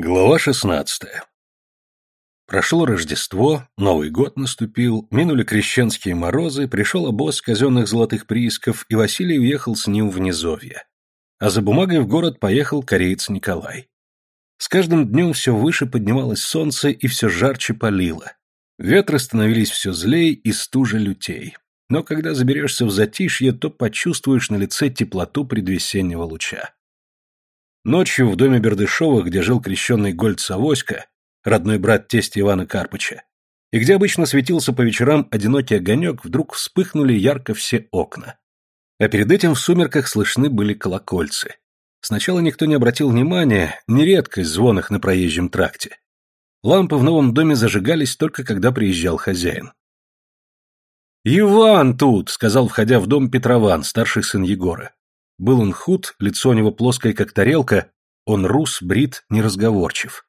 Глава шестнадцатая. Прошло Рождество, Новый год наступил, минули крещенские морозы, пришел обоз казенных золотых приисков, и Василий уехал с ним в Низовье. А за бумагой в город поехал кореец Николай. С каждым днем все выше поднималось солнце и все жарче палило. Ветры становились все злей и стуже лютей. Но когда заберешься в затишье, то почувствуешь на лице теплоту предвесеннего луча. Ночью в доме Бердышевых, где жил крещенный Гольд Савоська, родной брат тестя Ивана Карпыча, и где обычно светился по вечерам одинокий огонек, вдруг вспыхнули ярко все окна. А перед этим в сумерках слышны были колокольцы. Сначала никто не обратил внимания, нередкость звон их на проезжем тракте. Лампы в новом доме зажигались только когда приезжал хозяин. «Иван тут!» — сказал, входя в дом Петрован, старший сын Егора. Был он худ, лицо у него плоское, как тарелка, он рус, брит, неразговорчив.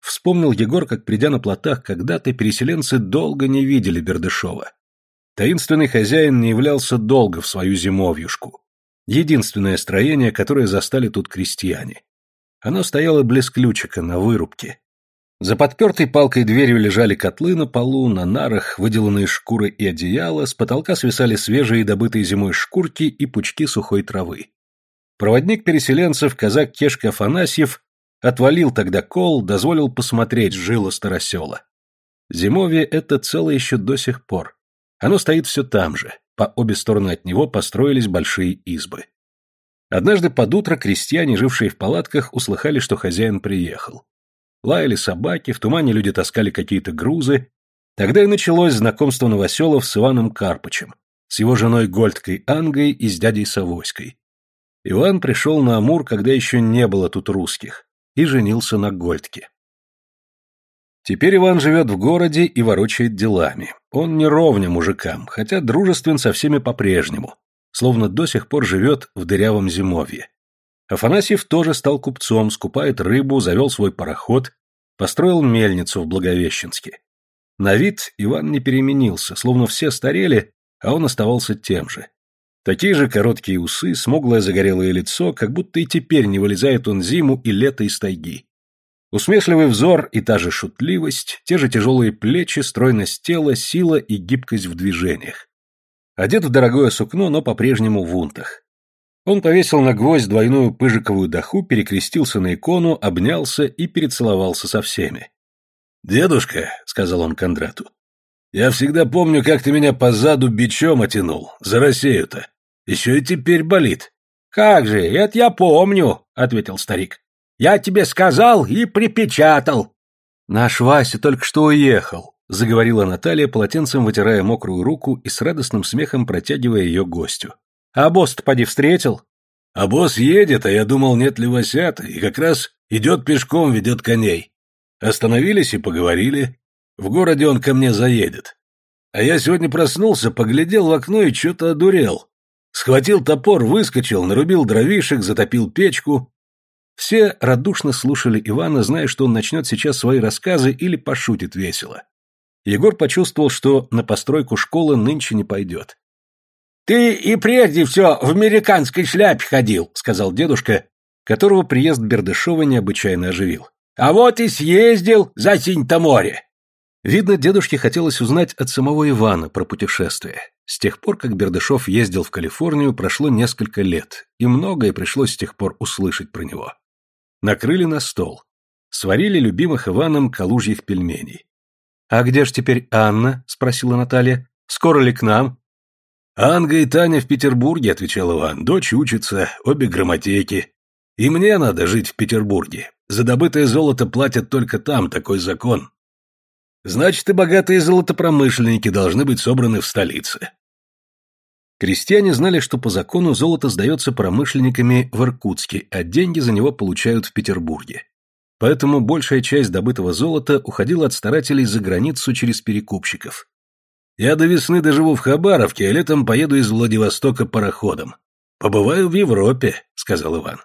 Вспомнил Егор, как, придя на плотах, когда-то переселенцы долго не видели Бердышева. Таинственный хозяин не являлся долго в свою зимовьюшку. Единственное строение, которое застали тут крестьяне. Оно стояло близ ключика, на вырубке. За подпертой палкой дверью лежали котлы на полу, на нарах, выделанные шкуры и одеяла, с потолка свисали свежие добытые зимой шкурки и пучки сухой травы. Проводник переселенцев, казак Кешка Афанасьев, отвалил тогда кол, дозволил посмотреть жило старосела. Зимовье это целое еще до сих пор. Оно стоит все там же, по обе стороны от него построились большие избы. Однажды под утро крестьяне, жившие в палатках, услыхали, что хозяин приехал. Лаяли собаки, в тумане люди таскали какие-то грузы. Тогда и началось знакомство новоселов с Иваном Карпычем, с его женой Гольдкой Ангой и с дядей Савоськой. Иван пришел на Амур, когда еще не было тут русских, и женился на Гольдке. Теперь Иван живет в городе и ворочает делами. Он не ровня мужикам, хотя дружествен со всеми по-прежнему, словно до сих пор живет в дырявом зимовье. Афанасьев тоже стал купцом, скупает рыбу, завел свой пароход, построил мельницу в Благовещенске. На вид Иван не переменился, словно все старели, а он оставался тем же. Такие же короткие усы, смуглое загорелое лицо, как будто и теперь не вылезает он зиму и лето из тайги. Усмешливый взор и та же шутливость, те же тяжелые плечи, стройность тела, сила и гибкость в движениях. Одет в дорогое сукно, но по-прежнему в унтах. Он повесил на гвоздь двойную пыжиковую доху, перекрестился на икону, обнялся и перецеловался со всеми. «Дедушка», — сказал он Кондрату, — «я всегда помню, как ты меня по заду бичом отянул, за Россию-то. Еще и теперь болит». «Как же, это я помню», — ответил старик. «Я тебе сказал и припечатал». «Наш Вася только что уехал», — заговорила Наталья, полотенцем вытирая мокрую руку и с радостным смехом протягивая ее гостю. А босс-то поди встретил? А босс едет, а я думал, нет ли Васята, и как раз идет пешком, ведет коней. Остановились и поговорили. В городе он ко мне заедет. А я сегодня проснулся, поглядел в окно и что-то одурел. Схватил топор, выскочил, нарубил дровишек, затопил печку. Все радушно слушали Ивана, зная, что он начнет сейчас свои рассказы или пошутит весело. Егор почувствовал, что на постройку школы нынче не пойдет. «Ты и прежде все в американской шляпе ходил», — сказал дедушка, которого приезд Бердышева необычайно оживил. «А вот и съездил за синь-то море». Видно, дедушке хотелось узнать от самого Ивана про путешествие. С тех пор, как Бердышев ездил в Калифорнию, прошло несколько лет, и многое пришлось с тех пор услышать про него. Накрыли на стол. Сварили любимых Иваном калужьих пельменей. «А где ж теперь Анна?» — спросила Наталья. «Скоро ли к нам?» «Анга и Таня в Петербурге», — отвечал Иван. «Дочь учится, обе грамотеки. И мне надо жить в Петербурге. За добытое золото платят только там, такой закон. Значит, и богатые золотопромышленники должны быть собраны в столице». Крестьяне знали, что по закону золото сдается промышленниками в Иркутске, а деньги за него получают в Петербурге. Поэтому большая часть добытого золота уходила от старателей за границу через перекупщиков. Я до весны доживу в Хабаровке, а летом поеду из Владивостока пароходом. Побываю в Европе, сказал Иван.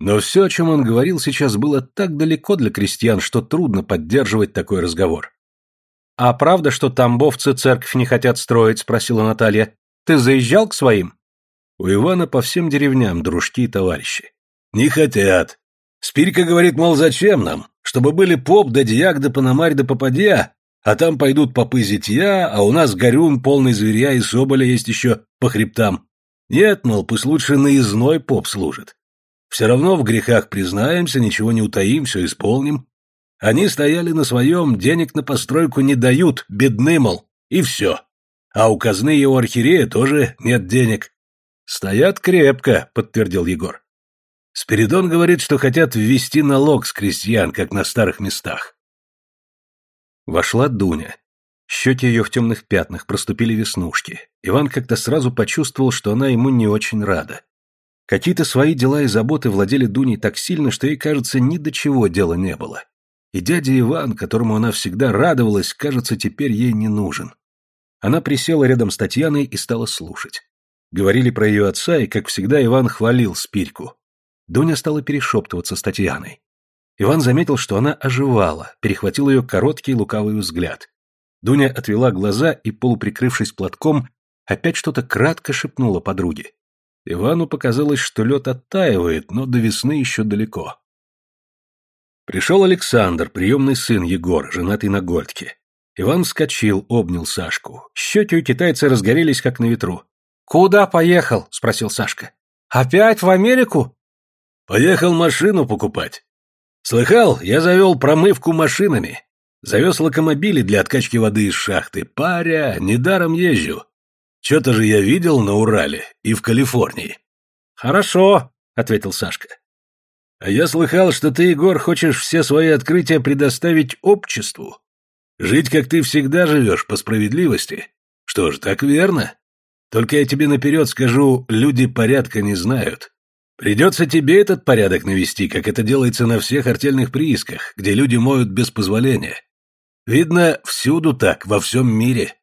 Но все, о чем он говорил сейчас, было так далеко для крестьян, что трудно поддерживать такой разговор. «А правда, что тамбовцы церковь не хотят строить?» – спросила Наталья. «Ты заезжал к своим?» У Ивана по всем деревням дружки и товарищи. «Не хотят. Спирька говорит, мол, зачем нам? чтобы были поп да дьяк да пономарь да попадья, а там пойдут попы зятья, а у нас горюн полный зверя и соболя есть еще по хребтам. Нет, мол, пусть лучше наездной поп служит. Все равно в грехах признаемся, ничего не утаим, все исполним. Они стояли на своем, денег на постройку не дают, бедны, мол, и все. А у казны у архиерея тоже нет денег. Стоят крепко, подтвердил Егор. Спиридон говорит, что хотят ввести налог с крестьян, как на старых местах. Вошла Дуня. Щеки ее в темных пятнах проступили веснушки. Иван как-то сразу почувствовал, что она ему не очень рада. Какие-то свои дела и заботы владели Дуней так сильно, что ей, кажется, ни до чего дела не было. И дядя Иван, которому она всегда радовалась, кажется, теперь ей не нужен. Она присела рядом с Татьяной и стала слушать. Говорили про ее отца, и, как всегда, Иван хвалил Спирьку. Дуня стала перешептываться с Татьяной. Иван заметил, что она оживала, перехватил ее короткий лукавый взгляд. Дуня отвела глаза и, полуприкрывшись платком, опять что-то кратко шепнула подруге. Ивану показалось, что лед оттаивает, но до весны еще далеко. Пришел Александр, приемный сын Егора, женатый на Гольдке. Иван вскочил, обнял Сашку. Щеки у китайца разгорелись, как на ветру. «Куда поехал?» — спросил Сашка. «Опять в Америку?» «Поехал машину покупать. Слыхал, я завел промывку машинами. Завез локомобили для откачки воды из шахты. Паря, недаром езжу. Что-то же я видел на Урале и в Калифорнии. Хорошо, ответил Сашка. А я слыхал, что ты, Егор, хочешь все свои открытия предоставить обществу. Жить, как ты всегда живешь, по справедливости. Что ж, так верно. Только я тебе наперед скажу, люди порядка не знают. Придется тебе этот порядок навести, как это делается на всех артельных приисках, где люди моют без позволения. Видно, всюду так, во всем мире.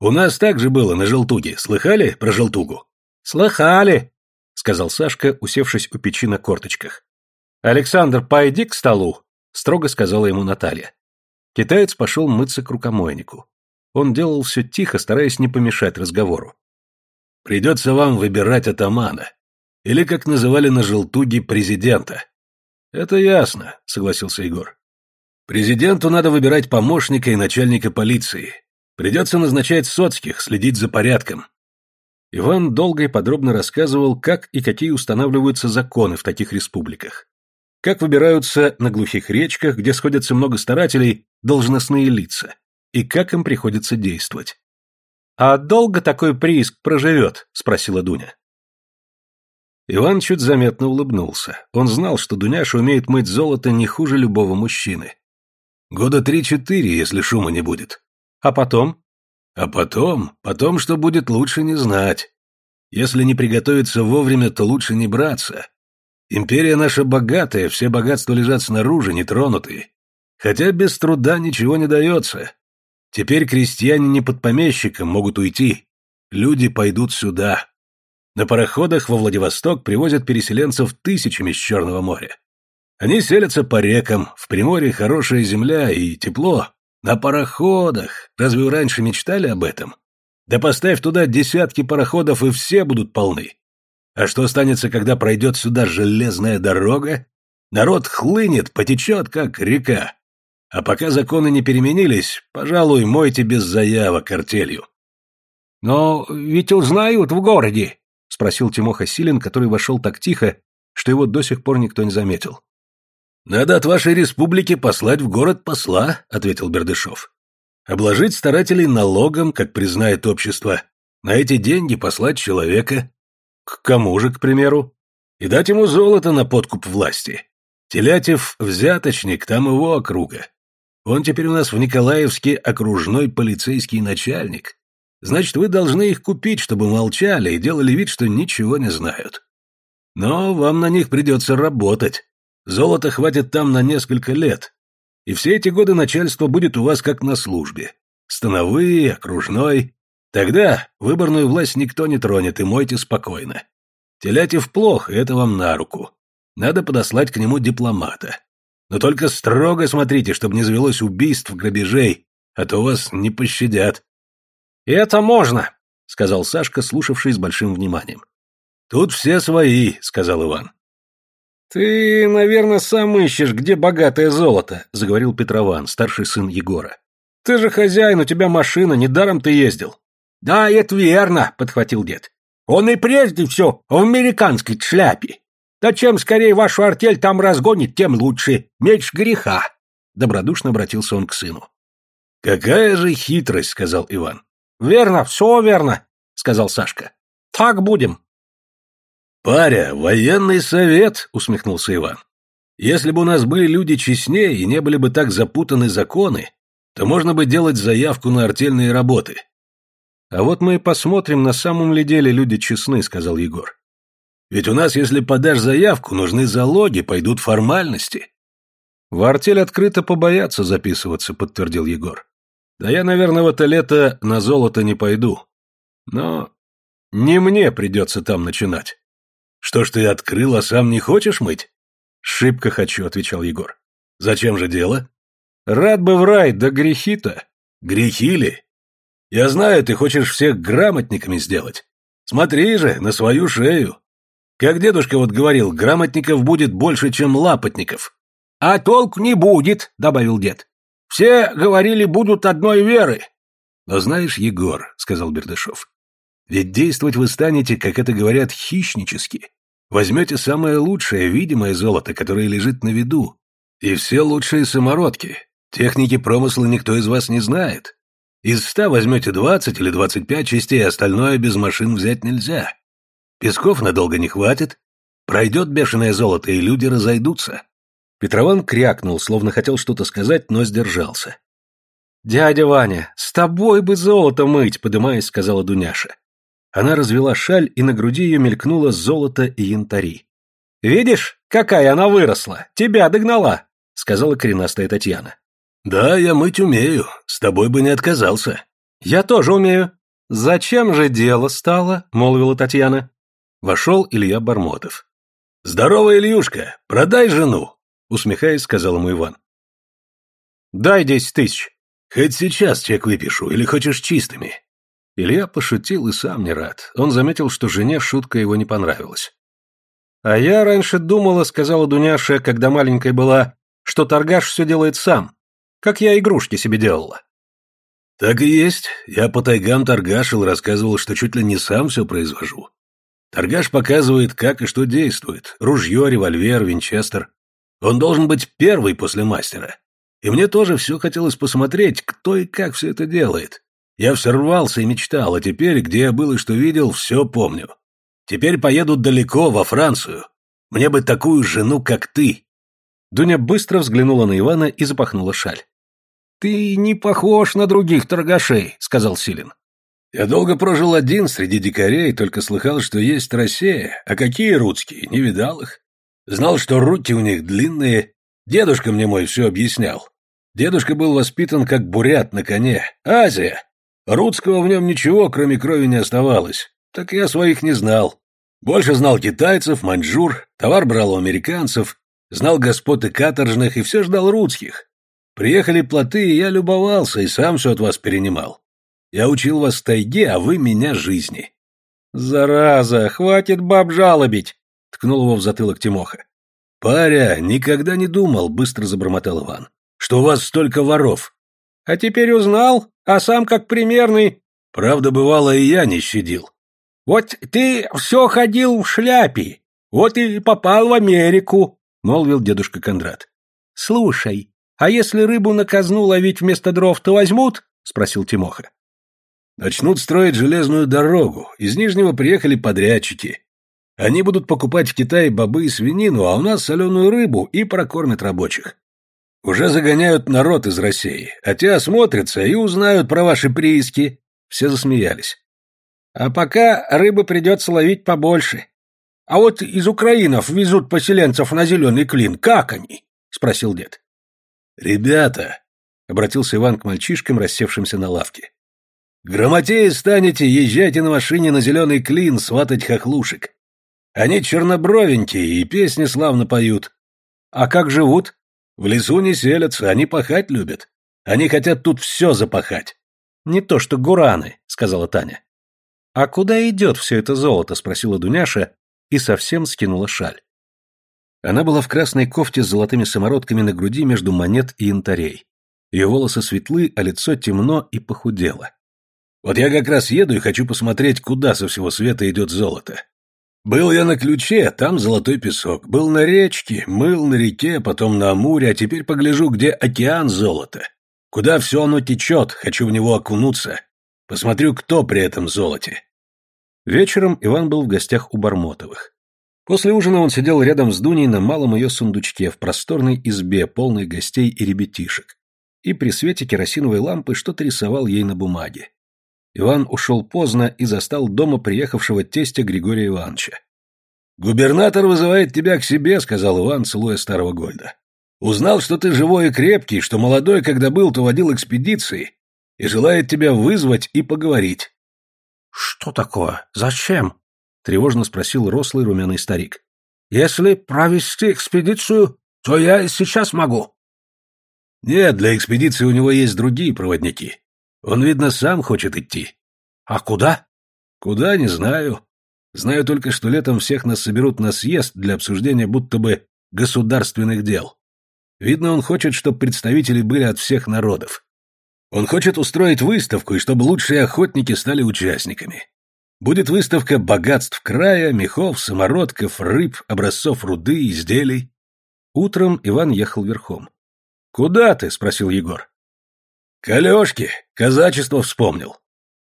У нас так же было на желтуге. Слыхали про желтугу? Слыхали, сказал Сашка, усевшись у печи на корточках. Александр, пойди к столу, строго сказала ему Наталья. Китаец пошел мыться к рукомойнику. Он делал все тихо, стараясь не помешать разговору. Придется вам выбирать атамана. Или, как называли на желтуге, президента. Это ясно, согласился Егор. Президенту надо выбирать помощника и начальника полиции. Придется назначать соцких, следить за порядком. Иван долго и подробно рассказывал, как и какие устанавливаются законы в таких республиках. Как выбираются на глухих речках, где сходятся много старателей, должностные лица. И как им приходится действовать. «А долго такой прииск проживет?» – спросила Дуня. Иван чуть заметно улыбнулся. Он знал, что Дуняша умеет мыть золото не хуже любого мужчины. Года три-четыре, если шума не будет. А потом? А потом? Потом, что будет, лучше не знать. Если не приготовиться вовремя, то лучше не браться. Империя наша богатая, все богатства лежат снаружи, нетронутые. Хотя без труда ничего не дается. Теперь крестьяне не под помещиком могут уйти. Люди пойдут сюда. На пароходах во Владивосток привозят переселенцев тысячами с Черного моря. Они селятся по рекам, в Приморье хорошая земля и тепло. На пароходах. Разве вы раньше мечтали об этом? Да поставь туда десятки пароходов, и все будут полны. А что останется, когда пройдет сюда железная дорога? Народ хлынет, потечет, как река. А пока законы не переменились, пожалуй, мойте без заявок артелью. — Но ведь узнают в городе, — спросил Тимоха Силин, который вошел так тихо, что его до сих пор никто не заметил. «Надо от вашей республики послать в город посла», — ответил Бердышов. «Обложить старателей налогом, как признает общество. На эти деньги послать человека. К кому же, к примеру? И дать ему золото на подкуп власти. Телятев — взяточник, там его округа. Он теперь у нас в Николаевске окружной полицейский начальник. Значит, вы должны их купить, чтобы молчали и делали вид, что ничего не знают. Но вам на них придется работать. Золота хватит там на несколько лет. И все эти годы начальство будет у вас как на службе. Становые, окружной. Тогда выборную власть никто не тронет, и мойте спокойно. Телятев плохо, это вам на руку. Надо подослать к нему дипломата. Но только строго смотрите, чтобы не завелось убийств, грабежей, а то вас не пощадят. — Это можно, — сказал Сашка, слушавший с большим вниманием. — Тут все свои, — сказал Иван. Ты, наверное, сам ищешь, где богатое золото, заговорил Петрован, старший сын Егора. Ты же хозяин, у тебя машина, недаром ты ездил. Да, это верно, подхватил дед. Он и прежде все в американской шляпе. Да чем скорее вашу артель там разгонит, тем лучше. Меньше греха. Добродушно обратился он к сыну. Какая же хитрость, сказал Иван. Верно, все верно, сказал Сашка. Так будем. Паря, военный совет, усмехнулся Иван. Если бы у нас были люди честнее и не были бы так запутаны законы, то можно бы делать заявку на артельные работы. А вот мы и посмотрим, на самом ли деле люди честны, сказал Егор. Ведь у нас, если подашь заявку, нужны залоги, пойдут формальности. В артель открыто побоятся записываться, подтвердил Егор. Да я, наверное, в это лето на золото не пойду. Но не мне придется там начинать. Что ж ты открыл, а сам не хочешь мыть? Шибко хочу, отвечал Егор. Зачем же дело? Рад бы в рай, да грехи-то. Грехи ли? Я знаю, ты хочешь всех грамотниками сделать. Смотри же, на свою шею. Как дедушка вот говорил, грамотников будет больше, чем лапотников. А толк не будет, добавил дед. Все говорили, будут одной веры. Но знаешь, Егор, сказал Бердышев, ведь действовать вы станете, как это говорят, хищнически. Возьмете самое лучшее, видимое золото, которое лежит на виду, и все лучшие самородки. Техники промысла никто из вас не знает. Из ста возьмете двадцать или двадцать пять частей, остальное без машин взять нельзя. Песков надолго не хватит. Пройдет бешеное золото, и люди разойдутся. Петрован крякнул, словно хотел что-то сказать, но сдержался. «Дядя Ваня, с тобой бы золото мыть», — подымаясь, сказала Дуняша. Она развела шаль, и на груди ее мелькнуло золото и янтари. «Видишь, какая она выросла! Тебя догнала!» — сказала коренастая Татьяна. «Да, я мыть умею. С тобой бы не отказался». «Я тоже умею». «Зачем же дело стало?» — молвила Татьяна. Вошел Илья Бармотов. «Здорово, Ильюшка! Продай жену!» — усмехаясь, сказал ему Иван. «Дай десять тысяч». «Хоть сейчас чек выпишу, или хочешь чистыми?» Илья пошутил и сам не рад. Он заметил, что жене шутка его не понравилась. «А я раньше думала, — сказала Дуняша, когда маленькой была, — что торгаш все делает сам, как я игрушки себе делала». «Так и есть. Я по тайгам торгашил, рассказывал, что чуть ли не сам все произвожу. Торгаш показывает, как и что действует. Ружье, револьвер, винчестер. Он должен быть первый после мастера. И мне тоже все хотелось посмотреть, кто и как все это делает. Я все рвался и мечтал, а теперь, где я был и что видел, все помню. Теперь поеду далеко, во Францию. Мне бы такую жену, как ты. Дуня быстро взглянула на Ивана и запахнула шаль. «Ты не похож на других торгашей», — сказал Силин. «Я долго прожил один среди дикарей, только слыхал, что есть Россия. А какие русские? Не видал их. Знал, что руки у них длинные. Дедушка мне мой все объяснял. Дедушка был воспитан как бурят на коне. Азия. Рудского в нем ничего, кроме крови, не оставалось. Так я своих не знал. Больше знал китайцев, маньчжур, товар брал у американцев, знал господ и каторжных и все ждал русских. Приехали плоты, и я любовался, и сам все от вас перенимал. Я учил вас тайге, а вы меня жизни. Зараза, хватит баб жалобить, ткнул его в затылок Тимоха. Паря, никогда не думал, быстро забормотал Иван, что у вас столько воров. А теперь узнал, а сам как примерный. Правда, бывало, и я не щадил. Вот ты все ходил в шляпе, вот и попал в Америку, молвил дедушка Кондрат. Слушай, а если рыбу на казну ловить вместо дров, то возьмут? спросил Тимоха. Начнут строить железную дорогу. Из Нижнего приехали подрядчики. Они будут покупать в Китае бобы и свинину, а у нас соленую рыбу и прокормят рабочих. Уже загоняют народ из России, а те осмотрятся и узнают про ваши прииски. Все засмеялись. А пока рыбы придется ловить побольше. А вот из украинов везут поселенцев на зеленый клин. Как они? Спросил дед. Ребята, обратился Иван к мальчишкам, рассевшимся на лавке. Грамотеи станете, езжайте на машине на зеленый клин сватать хохлушек. Они чернобровенькие и песни славно поют. А как живут? В лесу не селятся, они пахать любят. Они хотят тут все запахать. Не то что гураны, сказала Таня. А куда идет все это золото? спросила Дуняша и совсем скинула шаль. Она была в красной кофте с золотыми самородками на груди между монет и янтарей. Ее волосы светлы, а лицо темно и похудело. Вот я как раз еду и хочу посмотреть, куда со всего света идет золото. Был я на ключе, там золотой песок. Был на речке, мыл на реке, потом на Амуре, а теперь погляжу, где океан золота. Куда все оно течет, хочу в него окунуться. Посмотрю, кто при этом золоте. Вечером Иван был в гостях у Бармотовых. После ужина он сидел рядом с Дуней на малом ее сундучке в просторной избе, полной гостей и ребятишек, и при свете керосиновой лампы что-то рисовал ей на бумаге. Иван ушел поздно и застал дома приехавшего тестя Григория Ивановича. «Губернатор вызывает тебя к себе», — сказал Иван, целуя старого Гольда. «Узнал, что ты живой и крепкий, что молодой, когда был, то водил экспедиции, и желает тебя вызвать и поговорить». «Что такое? Зачем?» — тревожно спросил рослый румяный старик. «Если провести экспедицию, то я и сейчас могу». «Нет, для экспедиции у него есть другие проводники. Он, видно, сам хочет идти. А куда? Куда, не знаю. Знаю только, что летом всех нас соберут на съезд для обсуждения будто бы государственных дел. Видно, он хочет, чтобы представители были от всех народов. Он хочет устроить выставку, и чтобы лучшие охотники стали участниками. Будет выставка богатств края, мехов, самородков, рыб, образцов руды, изделий. Утром Иван ехал верхом. «Куда ты?» — спросил Егор. «К Алешке! Казачество вспомнил!»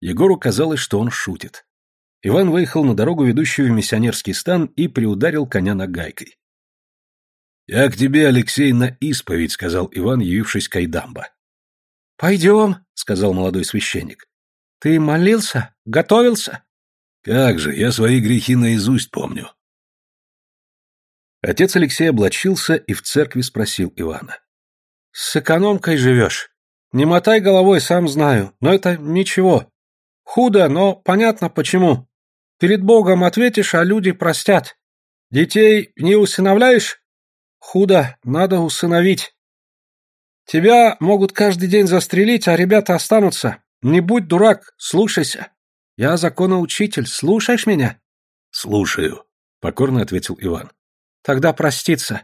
Егору казалось, что он шутит. Иван выехал на дорогу, ведущую в миссионерский стан, и приударил коня нагайкой. «Я к тебе, Алексей, на исповедь», — сказал Иван, явившись к Айдамба. «Пойдем», — сказал молодой священник. «Ты молился? Готовился?» «Как же, я свои грехи наизусть помню». Отец Алексей облачился и в церкви спросил Ивана. «С экономкой живешь?» Не мотай головой, сам знаю, но это ничего. Худо, но понятно почему. Перед Богом ответишь, а люди простят. Детей не усыновляешь? Худо, надо усыновить. Тебя могут каждый день застрелить, а ребята останутся. Не будь дурак, слушайся. Я законоучитель, слушаешь меня? Слушаю, покорно ответил Иван. Тогда проститься.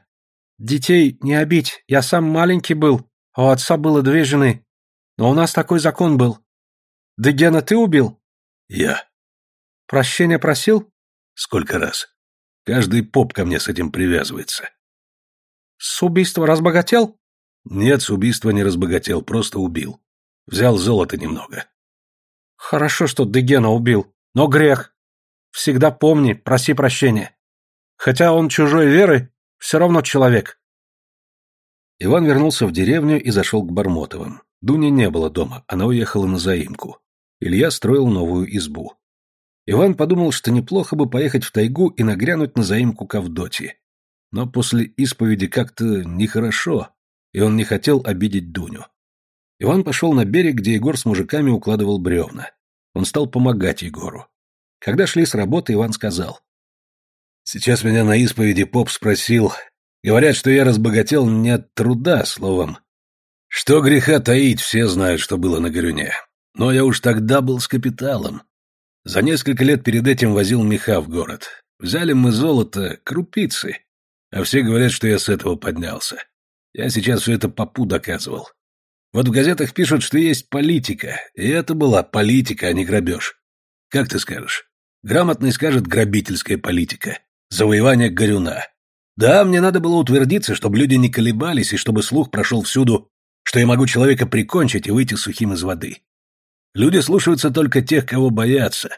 Детей не обидь, я сам маленький был, а у отца было две жены. Но у нас такой закон был. Дегена ты убил? Я. Прощения просил? Сколько раз? Каждый поп ко мне с этим привязывается. С убийства разбогател? Нет, с убийства не разбогател, просто убил. Взял золото немного. Хорошо, что Дегена убил, но грех. Всегда помни, проси прощения. Хотя он чужой веры, все равно человек. Иван вернулся в деревню и зашел к Бармотовым. Дуни не было дома, она уехала на заимку. Илья строил новую избу. Иван подумал, что неплохо бы поехать в тайгу и нагрянуть на заимку к Авдотье. Но после исповеди как-то нехорошо, и он не хотел обидеть Дуню. Иван пошел на берег, где Егор с мужиками укладывал бревна. Он стал помогать Егору. Когда шли с работы, Иван сказал. «Сейчас меня на исповеди поп спросил, Говорят, что я разбогател не от труда, словом. Что греха таить, все знают, что было на Горюне. Но я уж тогда был с капиталом. За несколько лет перед этим возил меха в город. Взяли мы золото, крупицы. А все говорят, что я с этого поднялся. Я сейчас все это попу доказывал. Вот в газетах пишут, что есть политика. И это была политика, а не грабеж. Как ты скажешь? Грамотный скажет грабительская политика. Завоевание Горюна. Да, мне надо было утвердиться, чтобы люди не колебались и чтобы слух прошел всюду, что я могу человека прикончить и выйти сухим из воды. Люди слушаются только тех, кого боятся.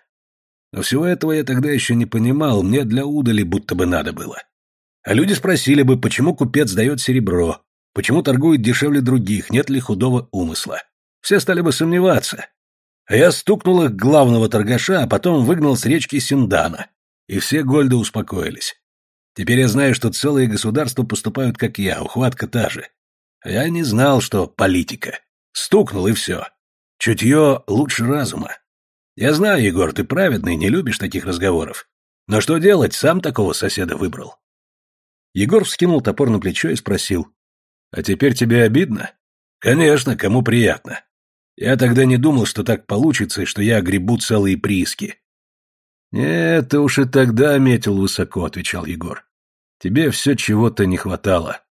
Но всего этого я тогда еще не понимал, мне для удали будто бы надо было. А люди спросили бы, почему купец дает серебро, почему торгует дешевле других, нет ли худого умысла. Все стали бы сомневаться. А я стукнул их главного торгаша, а потом выгнал с речки Синдана. И все Гольды успокоились. Теперь я знаю, что целые государства поступают, как я, ухватка та же. я не знал, что политика. Стукнул, и все. Чутье лучше разума. Я знаю, Егор, ты праведный, не любишь таких разговоров. Но что делать, сам такого соседа выбрал. Егор вскинул топор на плечо и спросил. «А теперь тебе обидно?» «Конечно, кому приятно. Я тогда не думал, что так получится, и что я огребу целые прииски. «Нет, ты уж и тогда метил высоко», — отвечал Егор. Тебе все чего-то не хватало.